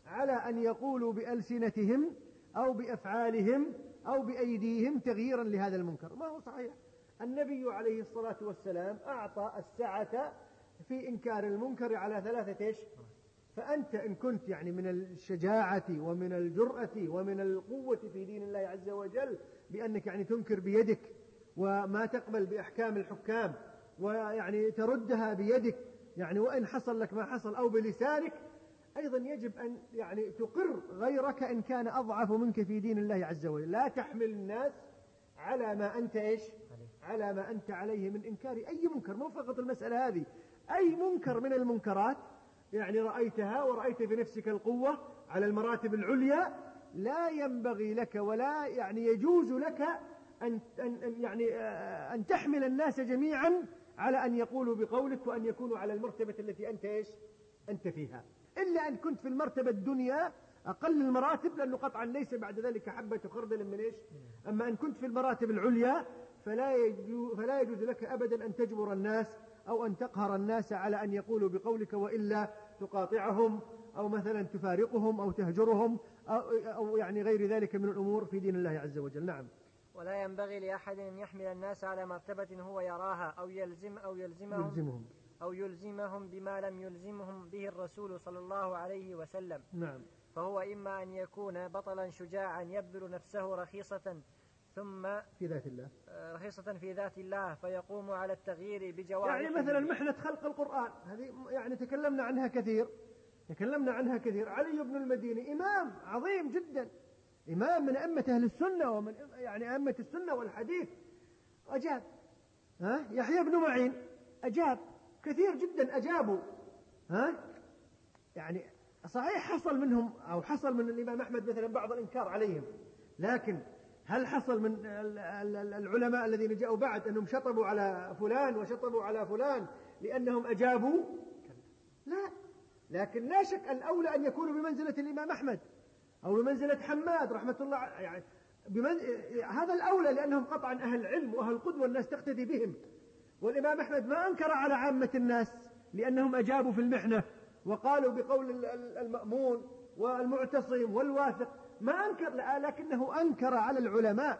على أن يقولوا بألسنتهم أو بأفعالهم أو بأيديهم تغييرا لهذا المنكر. ما هو صحيح؟ النبي عليه الصلاة والسلام أعطى السعة في إنكار المنكر على ثلاثة إيش؟ فأنت إن كنت يعني من الشجاعة ومن الجرأة ومن القوة في دين الله عز وجل بأنك يعني تنكر بيدك وما تقبل بأحكام الحكام ويعني تردها بيدك يعني وإن حصل لك ما حصل أو بلسانك أيضا يجب أن يعني تقر غيرك إن كان أضعف منك في دين الله عز وجل. لا تحمل الناس على ما أنت إيش؟ على ما أنت عليه من إنكار أي منكر مو فقط المسألة هذه. أي منكر من المنكرات يعني رأيتها ورأيت في نفسك القوة على المراتب العليا لا ينبغي لك ولا يعني يجوز لك أن, أن يعني آه، أن تحمل الناس جميعا على أن يقولوا بقولك وأن يكونوا على المرتبة التي أنت إيش؟ أنت فيها. إلا أن كنت في المرتبة الدنيا أقل المراتب لأنه قطعا ليس بعد ذلك حبة خردل من إيش؟ أما أن كنت في المراتب العليا فلا يجوز, فلا يجوز لك أبدا أن تجبر الناس أو أن تقهر الناس على أن يقولوا بقولك وإلا تقاطعهم أو مثلا تفارقهم أو تهجرهم أو, أو يعني غير ذلك من الأمور في دين الله عز وجل. نعم. ولا ينبغي لأحد أن يحمل الناس على مرتبة هو يراها أو يلزم أو يلزمهم, يلزمهم. أو يلزمهم بما لم يلزمهم به الرسول صلى الله عليه وسلم. نعم. فهو إما أن يكون بطلا شجاعا يبذل نفسه رخيصة ثم في ذات الله. آه، رخيصة في ذات الله فيقوم على التغيير بجوارحه. يعني مثلا محنة خلق القرآن. هذه يعني تكلمنا عنها كثير. تكلمنا عنها كثير. علي بن المديني إمام عظيم جدا. إمام من أئمة أهل السنة ومن يعني أئمة السنة والحديث. أجاب. ها؟ يحيى بن معين. أجاب. كثير جدا أجابوا. ها؟ يعني صحيح حصل منهم أو حصل من الإمام أحمد مثلا بعض الإنكار عليهم. لكن هل حصل من العلماء الذين جاءوا بعد أنهم شطبوا على فلان وشطبوا على فلان لأنهم أجابوا؟ لا. لكن لا شك الأولى أن يكونوا بمنزلة الإمام أحمد. أو بمنزلة حماد رحمة الله يعني بمن... هذا الأولى لأنهم قطعا أهل علم وأهل قدوة الناس تقتدي بهم. والإمام أحمد ما أنكر على عامة الناس لأنهم أجابوا في المحنة وقالوا بقول المأمون والمعتصم والواثق. ما أنكر لكنه أنكر على العلماء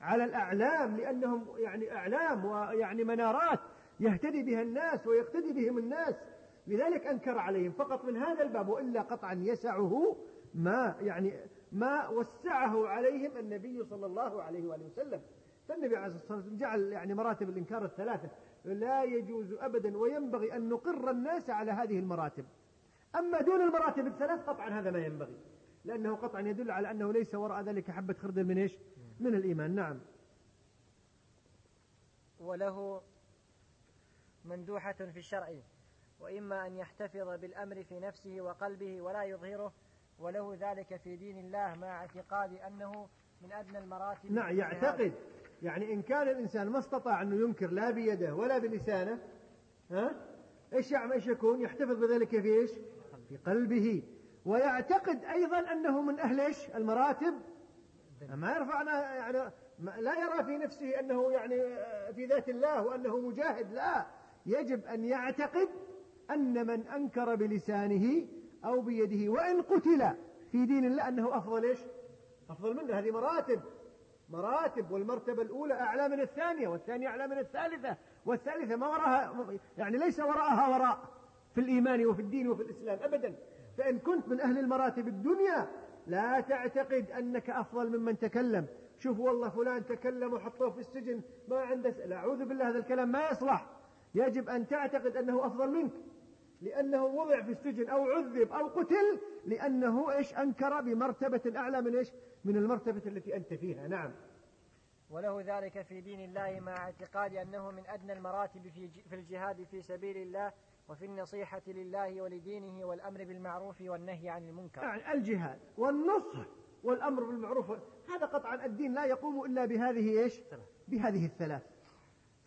على الأعلام لأنهم يعني أعلام ويعني منارات يهتدي بها الناس ويقتدي بهم الناس. لذلك أنكر عليهم. فقط من هذا الباب وإلا قطعا يسعه ما يعني ما وسعه عليهم النبي صلى الله عليه وآله وسلم. فالنبي عليه الصلاة والسلام جعل يعني مراتب الإنكار الثلاثة. لا يجوز أبدا وينبغي أن نقر الناس على هذه المراتب. أما دون المراتب الثلاث قطعا هذا ما ينبغي. لأنه قطعا يدل على أنه ليس وراء ذلك حبة خردل من إيش؟ من الإيمان. نعم. وله مندوحة في الشرع وإما أن يحتفظ بالأمر في نفسه وقلبه ولا يظهره وله ذلك في دين الله مع اعتقاد أنه من أدنى المراتب نعم يعتقد. يعني إن كان الإنسان ما استطاع أنه ينكر لا بيده ولا بلسانه ها؟ إيش يعني إيش يكون؟ يحتفظ بذلك في إيش؟ في قلبه. ويعتقد أيضا أنه من أهل إيش؟ المراتب. ما يرفعنا يعني لا يرى في نفسه أنه يعني في ذات الله وأنه مجاهد. لا. يجب أن يعتقد أن من أنكر بلسانه أو بيده وإن قتل في دين الله أنه أفضل إيش؟ أفضل منه. هذه مراتب. مراتب. والمرتبة الأولى أعلى من الثانية والثانية أعلى من الثالثة. والثالثة ما وراها يعني ليس وراءها وراء في الإيمان وفي الدين وفي الإسلام أبدا. فإن كنت من أهل المراتب الدنيا لا تعتقد أنك أفضل ممن تكلم. شوف والله فلان تكلم وحطوه في السجن ما عنده أعوذ بالله هذا الكلام ما يصلح. يجب أن تعتقد أنه أفضل منك. لأنه وضع في السجن أو عذب أو قتل لأنه إيش أنكر بمرتبة أعلى من إيش؟ من المرتبة التي أنت فيها نعم. وله ذلك في دين الله مع اعتقاد أنه من أدنى المراتب في الجهاد في سبيل الله وفي النصيحة لله ولدينه والأمر بالمعروف والنهي عن المنكر. يعني الجهاد والنصح والأمر بالمعروف هذا قطعا الدين لا يقوم إلا بهذه إيش؟ بهذه الثلاث.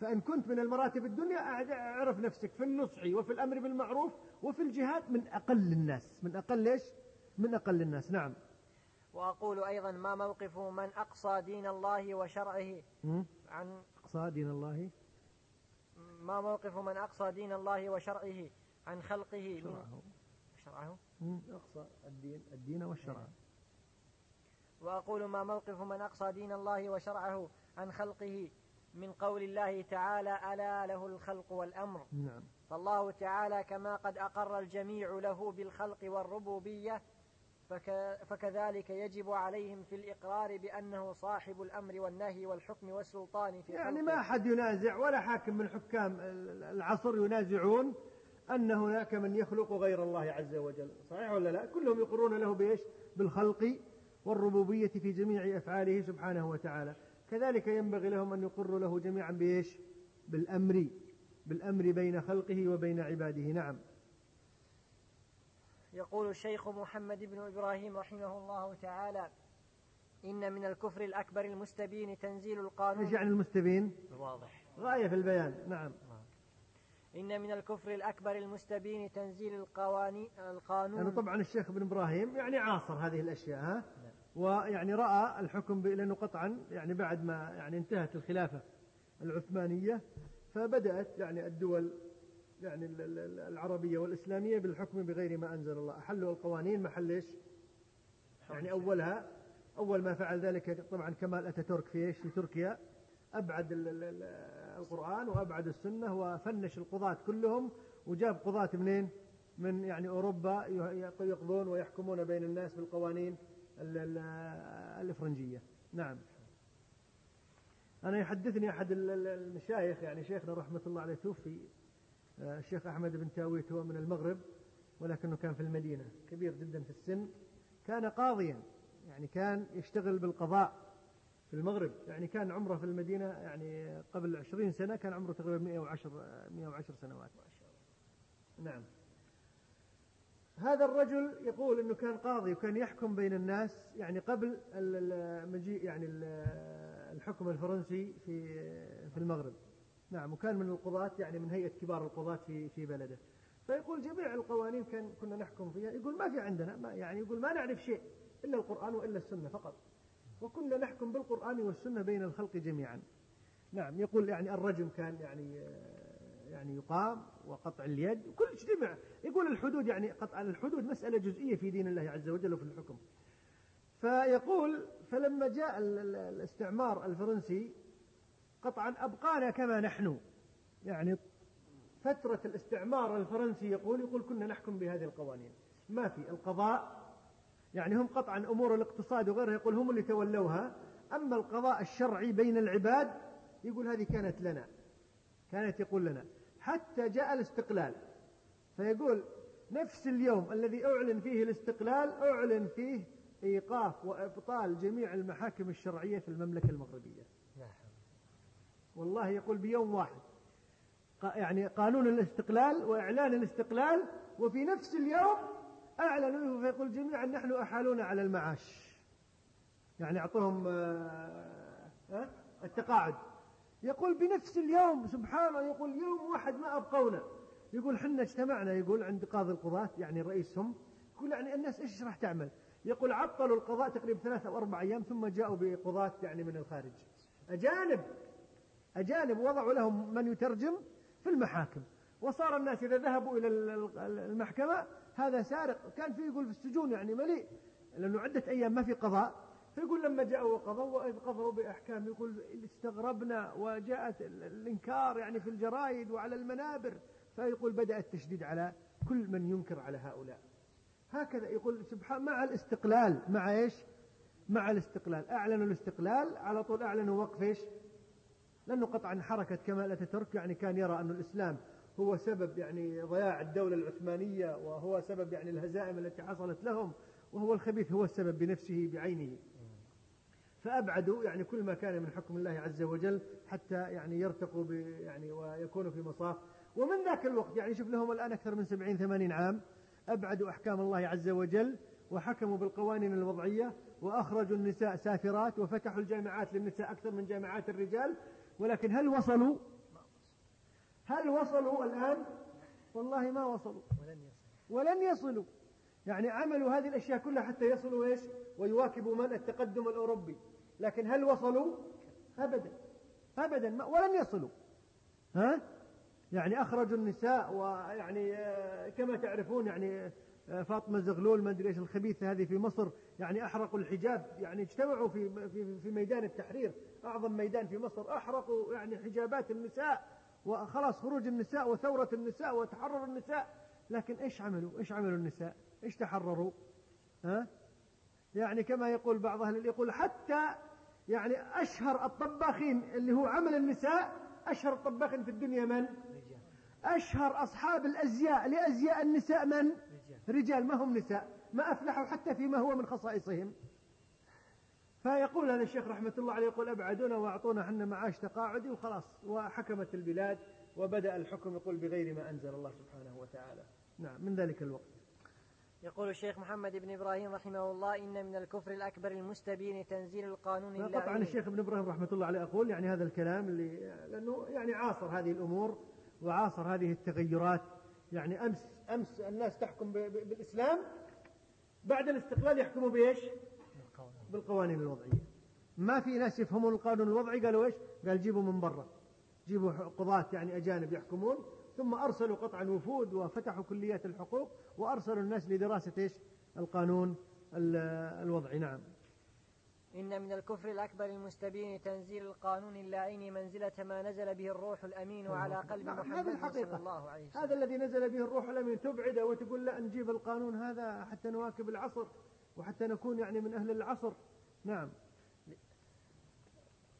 فإن كنت من المراتب الدنيا أعرف نفسك في النصح وفي الأمر بالمعروف وفي الجهاد من أقل الناس. من أقل إيش؟ من أقل الناس. نعم. وأقول أيضا ما موقف من أقصى دين الله وشرعه؟ عن أقصى دين الله؟ ما موقف من أقصى دين الله وشرعه؟ عن خلقه. شرعه. شرعه؟ أقصى الدين الدين والشرع. وأقول ما موقف من أقصى دين الله وشرعه؟ عن خلقه. من قول الله تعالى ألا له الخلق والأمر. نعم. فالله تعالى كما قد أقر الجميع له بالخلق والربوبية فكذلك يجب عليهم في الإقرار بأنه صاحب الأمر والنهي والحكم والسلطان في يعني ما أحد ينازع ولا حاكم من حكام العصر ينازعون أن هناك من يخلق غير الله عز وجل. صحيح ولا لا؟ كلهم يقرون له بإيش؟ بالخلق والربوبية في جميع أفعاله سبحانه وتعالى. كذلك ينبغي لهم أن يقروا له جميعا بإيش؟ بالأمر بالأمر بين خلقه وبين عباده. نعم. يقول الشيخ محمد بن إبراهيم رحمه الله تعالى إن من الكفر الأكبر المستبين تنزيل القانون. إيش يعني المستبين؟ واضح. غاية في البيان. نعم. إن من الكفر الأكبر المستبين تنزيل القوانين القانون. يعني طبعا الشيخ ابن إبراهيم يعني عاصر هذه الأشياء ها؟ ويعني رأى الحكم لأنه قطعا يعني بعد ما يعني انتهت الخلافة العثمانية فبدأت يعني الدول يعني العربية والإسلامية بالحكم بغير ما أنزل الله. أحلوا القوانين محل إيش يعني أولها أول ما فعل ذلك طبعا كمال أتاتورك في إيش؟ في تركيا. أبعد القرآن وأبعد السنة وفنش القضاة كلهم وجاب قضاة منين؟ من يعني أوروبا يقضون ويحكمون بين الناس بالقوانين. الإفرنجية. نعم. أنا يحدثني أحد المشايخ يعني شيخنا رحمة الله عليه توفي آه، الشيخ أحمد بن تاويت هو من المغرب ولكنه كان في المدينة كبير جدا في السن. كان قاضيا يعني كان يشتغل بالقضاء في المغرب. يعني كان عمره في المدينة يعني قبل عشرين سنة كان عمره تقريبا 110 110 سنوات. ما شاء الله. نعم. هذا الرجل يقول إنه كان قاضي وكان يحكم بين الناس يعني قبل المجيء يعني الحكم الفرنسي في في المغرب. نعم وكان من القضاة يعني من هيئة كبار القضاة في في بلده. فيقول جميع القوانين كان كنا نحكم فيها. يقول ما في عندنا ما يعني يقول ما نعرف شيء إلا القرآن وإلا السنة فقط. وكنا نحكم بالقرآن والسنة بين الخلق جميعا. نعم يقول يعني الرجم كان يعني يعني يقام وقطع اليد كل اجتمع يقول الحدود يعني قطع الحدود مسألة جزئية في دين الله عز وجل وفي الحكم. فيقول فلما جاء الاستعمار الفرنسي قطعا أبقانا كما نحن. يعني فترة الاستعمار الفرنسي يقول يقول كنا نحكم بهذه القوانين. ما في القضاء يعني هم قطعا أمور الاقتصاد وغيرها يقول هم اللي تولوها. أما القضاء الشرعي بين العباد يقول هذه كانت لنا كانت يقول لنا. حتى جاء الاستقلال. فيقول نفس اليوم الذي أعلن فيه الاستقلال أعلن فيه إيقاف وإبطال جميع المحاكم الشرعية في المملكة المغربية. والله يقول بيوم واحد يعني قانون الاستقلال وإعلان الاستقلال وفي نفس اليوم أعلنوا فيقول جميعا نحن أحالونا على المعاش. يعني أعطوهم آه، التقاعد. يقول بنفس اليوم سبحانه يقول يوم واحد ما أبقونا يقول حنا اجتمعنا يقول عند قاضي القضاة يعني رئيسهم يقول يعني الناس إيش راح تعمل؟ يقول عطلوا القضاء تقريبا ثلاثة أو أربع أيام ثم جاءوا بقضاة يعني من الخارج. أجانب أجانب وضعوا لهم من يترجم في المحاكم. وصار الناس إذا ذهبوا إلى المحكمة هذا سارق. كان في يقول في السجون يعني مليء لأنه عدة أيام ما في قضاء. فيقول لما جاءوا وقضوا وإذ قضوا بأحكام يقول استغربنا وجاءت الإنكار يعني في الجرائد وعلى المنابر. فيقول بدأ التشديد على كل من ينكر على هؤلاء. هكذا يقول سبحان مع الاستقلال مع إيش؟ مع الاستقلال. أعلنوا الاستقلال على طول أعلنوا وقف إيش؟ لأنه قطعا حركه كمال اتاتورك يعني كان يرى أن الإسلام هو سبب يعني ضياع الدولة العثمانية وهو سبب يعني الهزائم التي حصلت لهم وهو الخبيث هو السبب بنفسه بعينه. فأبعدوا يعني كل ما كان من حكم الله عز وجل حتى يعني يرتقوا يعني ويكونوا في مصاف. ومن ذاك الوقت يعني شوف لهم الآن أكثر من سبعين ثمانين عام أبعدوا أحكام الله عز وجل وحكموا بالقوانين الوضعية وأخرجوا النساء سافرات وفتحوا الجامعات للنساء أكثر من جامعات الرجال. ولكن هل وصلوا؟ هل وصلوا الآن؟ والله ما وصلوا. ولن يصلوا. يعني عملوا هذه الأشياء كلها حتى يصلوا إيش؟ ويواكبوا من؟ التقدم الأوروبي. لكن هل وصلوا؟ أبدا. أبدا. ولن يصلوا. ها؟ يعني أخرجوا النساء ويعني آه، كما تعرفون يعني آه، فاطمة زغلول ما أدري إيش الخبيثة هذه في مصر يعني أحرقوا الحجاب. يعني اجتمعوا في في في ميدان التحرير. أعظم ميدان في مصر. أحرقوا يعني حجابات النساء. وخلاص خروج النساء وثورة النساء وتحرر النساء. لكن إيش عملوا؟ إيش عملوا النساء؟ إيش تحرروا؟ ها؟ يعني كما يقول بعض أهل يقول حتى يعني أشهر الطباخين اللي هو عمل النساء أشهر الطباخين في الدنيا من؟ أشهر أصحاب الأزياء لأزياء النساء من؟ رجال. ما هم نساء ما أفلحوا حتى فيما هو من خصائصهم. فيقول هذا الشيخ رحمة الله عليه يقول أبعدونا وأعطونا حنا معاش تقاعدي وخلاص وحكمت البلاد وبدأ الحكم يقول بغير ما أنزل الله سبحانه وتعالى. نعم من ذلك الوقت. يقول الشيخ محمد بن إبراهيم رحمه الله إن من الكفر الأكبر المستبين تنزيل القانون اللائي قطعا الشيخ ابن إبراهيم رحمة الله عليه أقول يعني هذا الكلام اللي لأنه يعني عاصر هذه الأمور وعاصر هذه التغيرات. يعني أمس أمس الناس تحكم بالإسلام بعد الاستقلال يحكموا بإيش؟ بالقوانين الوضعية. ما في ناس يفهمون القانون الوضعي قالوا إيش؟ قال جيبوا من برا. جيبوا قضاة يعني أجانب يحكمون ثم أرسلوا قطعا وفود وفتحوا كليات الحقوق وأرسلوا الناس لدراسة إيش؟ القانون الوضعي. نعم. إن من الكفر الأكبر المستبين تنزيل القانون اللعين منزلة ما نزل به الروح الأمين على قلب نعم محمد صلى الله عليه وسلم. هذا الذي نزل به الروح الأمين تبعده وتقول لا نجيب القانون هذا حتى نواكب العصر وحتى نكون يعني من أهل العصر. نعم.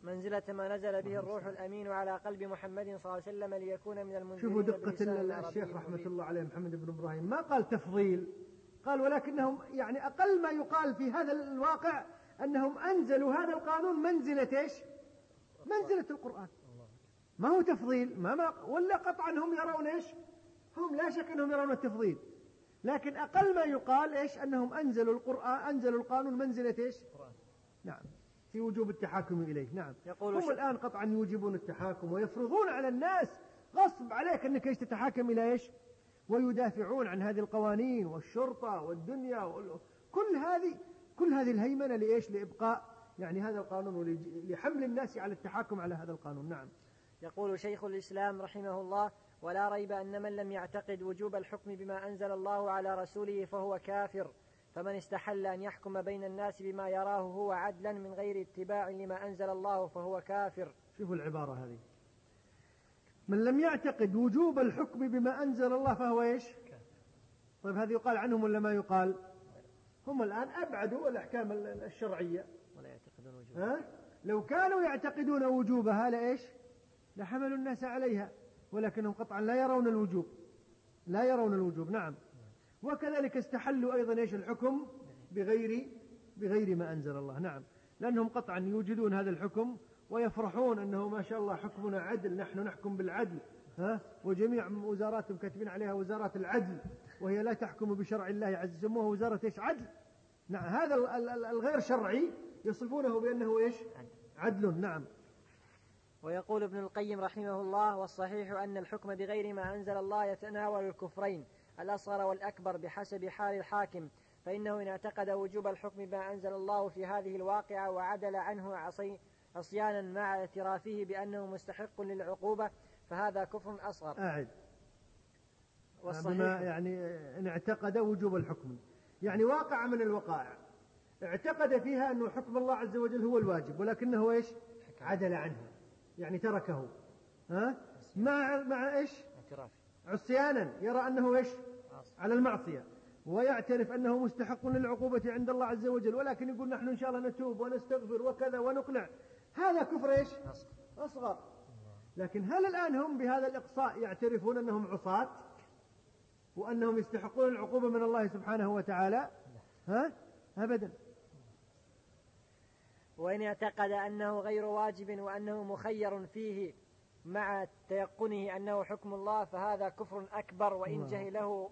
منزلة ما نزل به الروح الأمين على قلب محمد صلى الله عليه وسلم ليكون من المنزلين شوفوا دقة الشيخ رحمة الله عليه محمد بن إبراهيم ما قال تفضيل؟ قال ولكنهم يعني أقل ما يقال في هذا الواقع أنهم أنزلوا هذا القانون منزلة إيش؟ منزلة القرآن. ما هو تفضيل؟ ما, ما ولا قطعا هم يرون إيش؟ هم لا شك أنهم يرون التفضيل. لكن أقل ما يقال إيش؟ أنهم أنزلوا القرآن أنزلوا القانون منزلة إيش؟ نعم. في وجوب التحاكم إليه. نعم. يقول هم الآن قطعا يوجبون التحاكم ويفرضون على الناس غصب عليك أنك إيش تتحاكم إلى إيش؟ ويدافعون عن هذه القوانين والشرطة والدنيا وال... كل هذه كل هذه الهيمنة لإيش؟ لإبقاء يعني هذا القانون ولحمل الناس على التحاكم على هذا القانون. نعم. يقول شيخ الإسلام رحمه الله ولا ريب أن من لم يعتقد وجوب الحكم بما أنزل الله على رسوله فهو كافر فمن استحل أن يحكم بين الناس بما يراه هو عدلا من غير اتباع لما أنزل الله فهو كافر. شوفوا العبارة هذه. من لم يعتقد وجوب الحكم بما أنزل الله فهو إيش؟ طيب هذا يقال عنهم ولا ما يقال؟ هم الآن أبعدوا الأحكام الشرعية. ولا يعتقدون وجوبها لو كانوا يعتقدون وجوبها لإيش؟ لحملوا الناس عليها ولكنهم قطعا لا يرون الوجوب. لا يرون الوجوب نعم. وكذلك استحلوا أيضا إيش الحكم؟ بغير بغير ما أنزل الله. نعم. لأنهم قطعا يوجدون هذا الحكم ويفرحون أنه ما شاء الله حكمنا عدل نحن نحكم بالعدل. ها؟ وجميع وزاراتهم كاتبين عليها وزارات العدل. وهي لا تحكم بشرع الله عز يسموها وزارة إيش؟ عدل. نعم. هذا الغير شرعي يصفونه بأنه إيش؟ عدل. نعم. ويقول ابن القيم رحمه الله والصحيح أن الحكم بغير ما أنزل الله يتناول الكفرين. الأصغر والأكبر بحسب حال الحاكم فإنه إن اعتقد وجوب الحكم بما أنزل الله في هذه الواقعة وعدل عنه عصي عصيانا مع اعترافه بأنه مستحق للعقوبة فهذا كفر أصغر. أعد. بما يعني إن اعتقد وجوب الحكم. يعني واقع من الوقائع. اعتقد فيها أنه حكم الله عز وجل هو الواجب ولكنه إيش؟ عدل عنه. يعني تركه. ها؟ مع مع إيش؟ عصيانا يرى أنه إيش؟ على المعصية. ويعترف أنه مستحق للعقوبة عند الله عز وجل ولكن يقول نحن إن شاء الله نتوب ونستغفر وكذا ونقنع. هذا كفر إيش؟ أصغر. لكن هل الآن هم بهذا الإقصاء يعترفون أنهم عصاة؟ وأنهم يستحقون العقوبة من الله سبحانه وتعالى؟ ها؟ أبدا. وإن اعتقد أنه غير واجب وأنه مخير فيه مع تيقنه أنه حكم الله فهذا كفر أكبر وإن جهله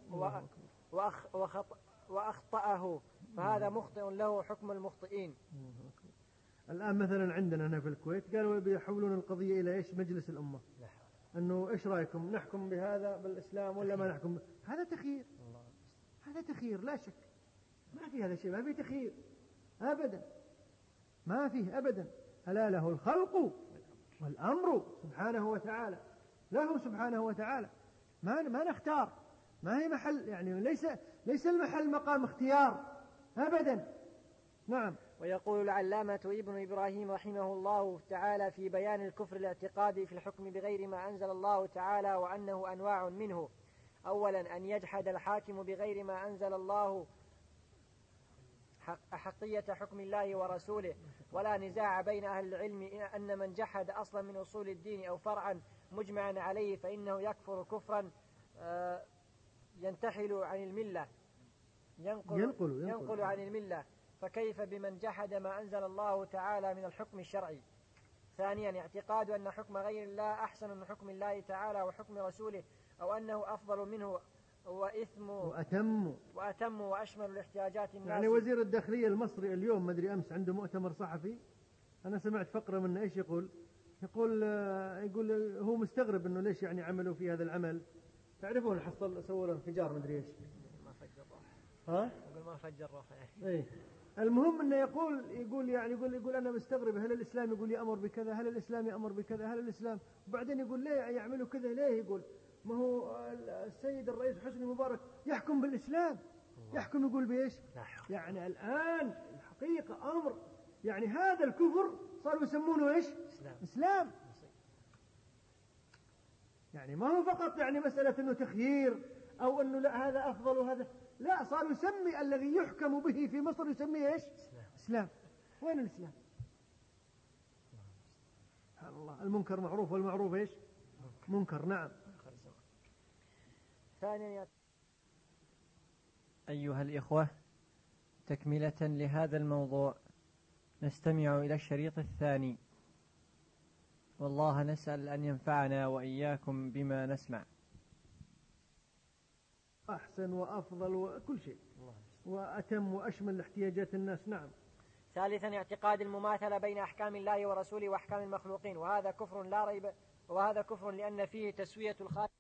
وأخ وخط وأخطأه. فهذا مخطئ له حكم المخطئين. الآن مثلا عندنا هنا في الكويت قالوا بيحولون القضية إلى إيش؟ مجلس الأمة. أنه إيش رأيكم؟ نحكم بهذا بالإسلام ولا ما نحكم؟ هذا تخيير هذا تخيير لا شك. ما في هذا الشيء ما في تخيير أبدا. ما فيه أبدا. ألا له الخلق والأمر سبحانه وتعالى له سبحانه وتعالى. ما ما نختار. ما هي محل يعني ليس ليس المحل مقام اختيار أبدا. نعم. ويقول العلامة ابن إبراهيم رحمه الله تعالى في بيان الكفر الاعتقادي في الحكم بغير ما أنزل الله تعالى وأنه أنواع منه. أولا أن يجحد الحاكم بغير ما أنزل الله أحقية حكم الله ورسوله ولا نزاع بين أهل العلم أن من جحد أصلا من أصول الدين أو فرعا مجمعا عليه فإنه يكفر كفرا آه، ينتحل عن الملة. ينقل, ينقل, ينقل, ينقل عن الملة. فكيف بمن جحد ما أنزل الله تعالى من الحكم الشرعي؟ ثانيا اعتقاد أن حكم غير الله أحسن من حكم الله تعالى وحكم رسوله أو أنه أفضل منه وإثم وأتم. وأتم وأشمل لاحتياجات الناس. يعني وزير الداخلية المصري اليوم مدري أمس عنده مؤتمر صحفي. أنا سمعت فقرة منه إيش يقول؟ يقول يقول هو مستغرب إنه ليش يعني عملوا في هذا العمل. تعرفون حصل سووا له انفجار مدري إيش. ما فجر ها؟ يقول ما فجر روحه إيه. المهم إنه يقول يقول يعني يقول يقول أنا مستغرب هل الإسلام يقول يأمر بكذا؟ هل الإسلام يأمر بكذا؟ هل الإسلام؟ وبعدين يقول ليه يعملوا كذا؟ ليه؟ يقول ما هو السيد الرئيس حسني مبارك يحكم بالإسلام. يحكم يقول بإيش؟ يعني الآن الحقيقة أمر. يعني هذا الكفر صاروا يسمونه إيش؟ إسلام. إسلام. يعني ما هو فقط يعني مسألة إنه تخيير أو إنه لا هذا أفضل وهذا. لا صار يسمي الذي يحكم به في مصر يسميه إيش؟ إسلام. إسلام. وين الإسلام؟ سبحان الله. المنكر معروف والمعروف إيش؟ منكر نعم. ثانيا. أيها الإخوة تكملة لهذا الموضوع. نستمع إلى الشريط الثاني. والله نسأل أن ينفعنا وإياكم بما نسمع. أحسن وأفضل وكل شيء. وأتم وأشمل لاحتياجات الناس. نعم. ثالثا اعتقاد المماثلة بين أحكام الله ورسوله وأحكام المخلوقين. وهذا كفر لا ريب وهذا كفر لأن فيه تسوية الخالق.